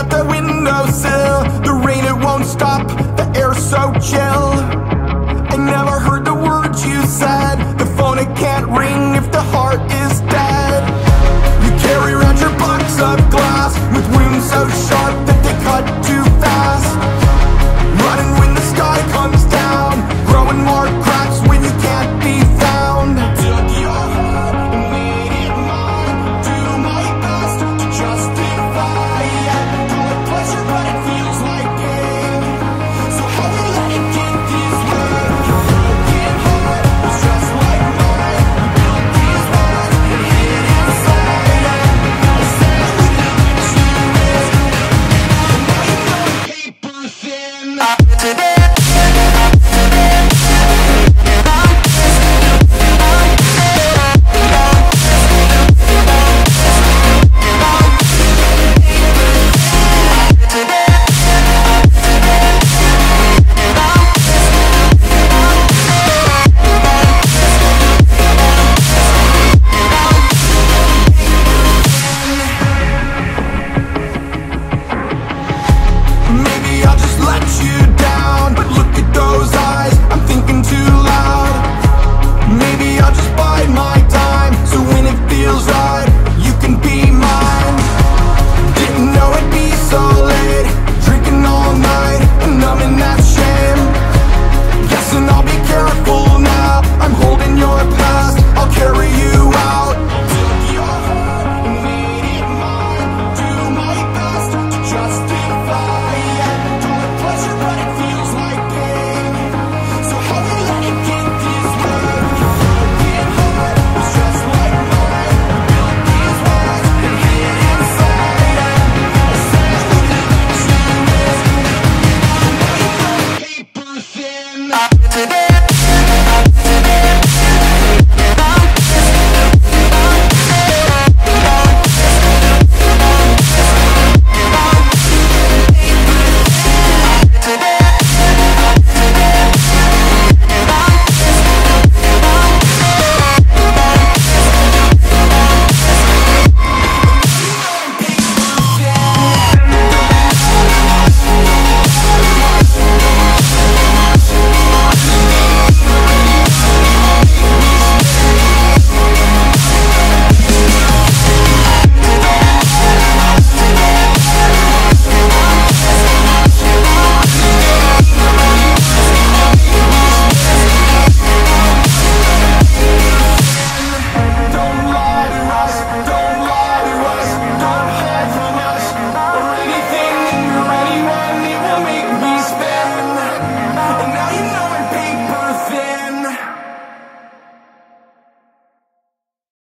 at the windowsill The rain, it won't stop, the air's so chill. today.